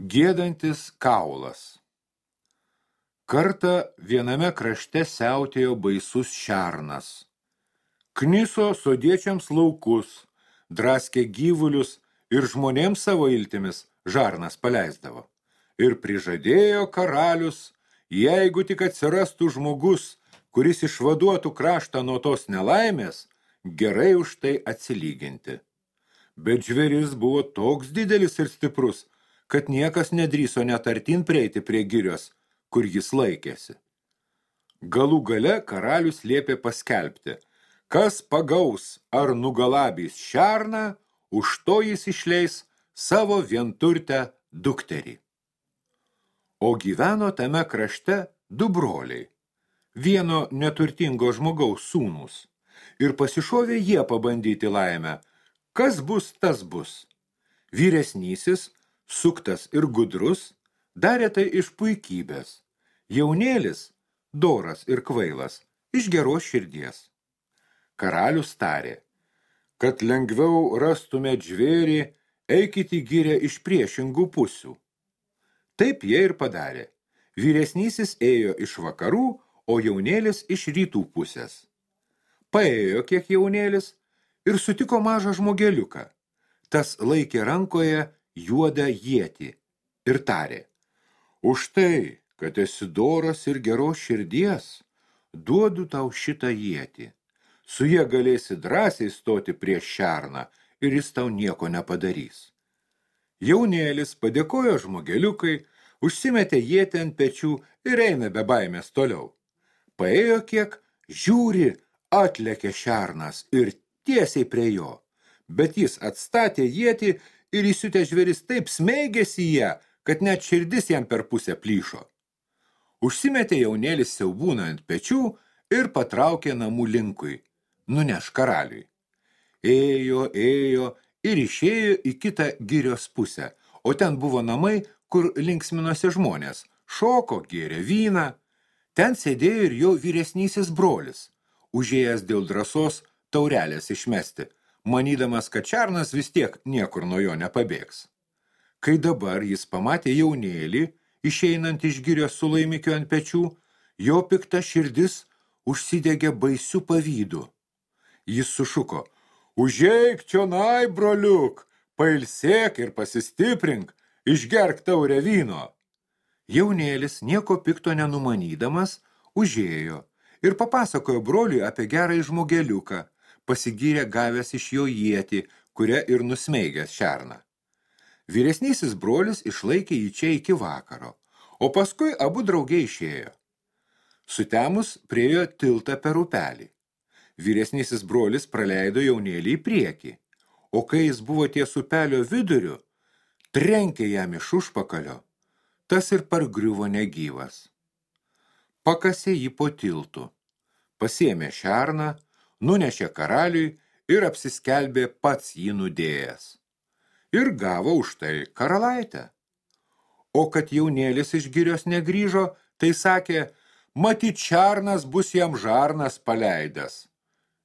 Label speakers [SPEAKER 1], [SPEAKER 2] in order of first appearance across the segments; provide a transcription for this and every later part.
[SPEAKER 1] Gėdantis kaulas. Kartą viename krašte siautėjo baisus šernas. Kniso sodiečiams laukus, draskė gyvulius ir žmonėms savo iltimis žarnas paleisdavo. Ir prižadėjo karalius, jeigu tik atsirastų žmogus, kuris išvaduotų kraštą nuo tos nelaimės, gerai už tai atsilyginti. Bet žvėris buvo toks didelis ir stiprus, kad niekas nedryso net artin prieiti prie girios, kur jis laikėsi. Galų gale karalius liepė paskelbti, kas pagaus ar nugalabys šerną, už to jis išleis savo vienturtę dukterį. O gyveno tame krašte du broliai, vieno neturtingo žmogaus sūnus, ir pasišovė jie pabandyti laimę, kas bus, tas bus. Vyresnysis – suktas ir gudrus, darė tai iš puikybės. Jaunėlis, doras ir kvailas, iš geros širdies. Karalius tarė, kad lengviau rastume žvėrį, eikit į gyrę iš priešingų pusių. Taip jie ir padarė. Vyresnysis ėjo iš vakarų, o jaunėlis iš rytų pusės. Paėjo kiek jaunėlis ir sutiko mažą žmogeliuką. Tas laikė rankoje juodą jietį ir tarė, už tai, kad esi doras ir geros širdies, duodu tau šitą jietį. Su jie galėsi drąsiai stoti prieš šerną ir jis tau nieko nepadarys. Jaunėlis padėkojo žmogeliukai, užsimetė jietį ant pečių ir eina be baimės toliau. Paėjo kiek, žiūri, atlekė šernas ir tiesiai prie jo, bet jis atstatė jietį ir įsiutė žvėris taip smeigėsi ją, kad net širdis jam per pusę plyšo. Užsimetė jaunėlis siaubūną ant pečių ir patraukė namų linkui, nuneš karaliui. Ėjo, ėjo ir išėjo į kitą girios pusę, o ten buvo namai, kur linksminosi žmonės, šoko, gėrė vyną. Ten sėdėjo ir jo vyresnysis brolis, užėjęs dėl drąsos taurelės išmesti – manydamas, kad Čarnas vis tiek niekur nuo jo nepabėgs. Kai dabar jis pamatė jaunėlį, išeinant iš girios su laimikiu ant pečių, jo pikta širdis užsidegė baisių pavydų. Jis sušuko, užeik čionai, broliuk, pailsėk ir pasistiprink, išgerk taurę vyno. Jaunėlis, nieko pikto nenumanydamas, užėjo ir papasakojo broliui apie gerą žmogeliuką, pasigyrė gavęs iš jo ietį, kuria ir nusmeigęs šerną. Vyresnysis brolis išlaikė jį čia iki vakaro, o paskui abu draugiai išėjo. Sutemus priejo tiltą per upelį. Vyresnysis brolis praleido jaunėlį į priekį, o kai jis buvo ties upelio viduriu, trenkė jam iš užpakalio, tas ir pargriuvo negyvas. Pakasė jį po tiltų, pasiėmė šerną, nunešė karaliui ir apsiskelbė pats jį nudėjęs. Ir gavo už tai karalaitę. O kad jaunėlis iš girios negrįžo, tai sakė, matyt čarnas bus jam žarnas paleidęs.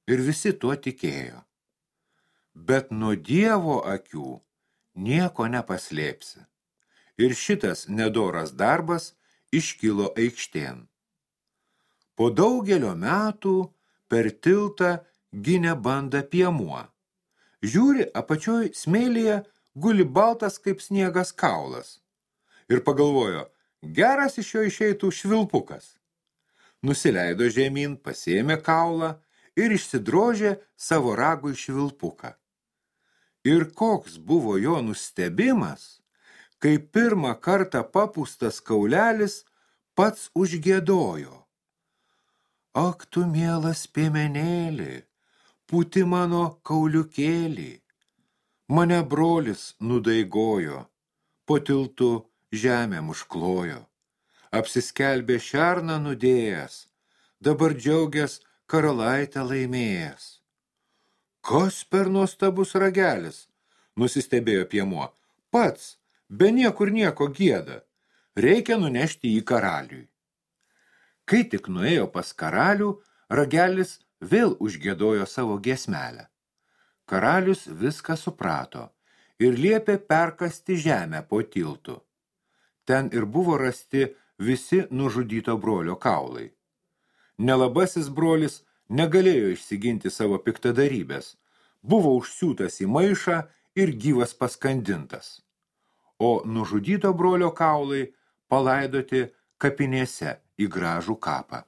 [SPEAKER 1] Ir visi tuo tikėjo. Bet nuo Dievo akių nieko nepaslėpsi. Ir šitas nedoras darbas iškilo aikštėn. Po daugelio metų per tiltą ginę bandą piemuo. Žiūri, apačioj smėlyje guli baltas kaip sniegas kaulas. Ir pagalvojo, geras iš jo išeitų švilpukas. Nusileido žemyn, pasėmė kaulą ir išsidrožė savo ragų švilpuką. Ir koks buvo jo nustebimas, kai pirmą kartą papūstas kaulelis pats užgėdojo. Ak tu mielas piemenėlį, puti mano kauliukėlį. Mane brolis nudaigojo, po tiltu žemę užklojo. Apsiskelbė šerną nudėjęs, dabar džiaugias karalaitę laimėjęs. Kas per nuostabus ragelis, nusistebėjo piemuo. Pats, be niekur nieko gėda, reikia nunešti į karaliui. Kai tik nuėjo pas karalių, ragelis vėl užgėdojo savo giesmelę. Karalius viską suprato ir liepė perkasti žemę po tiltu. ten ir buvo rasti visi nužudyto brolio kaulai. Nelabasis brolis negalėjo išsiginti savo piktadarybės, buvo užsiūtas į maišą ir gyvas paskandintas. O nužudyto brolio kaulai palaidoti kapinėse į gražų kapą.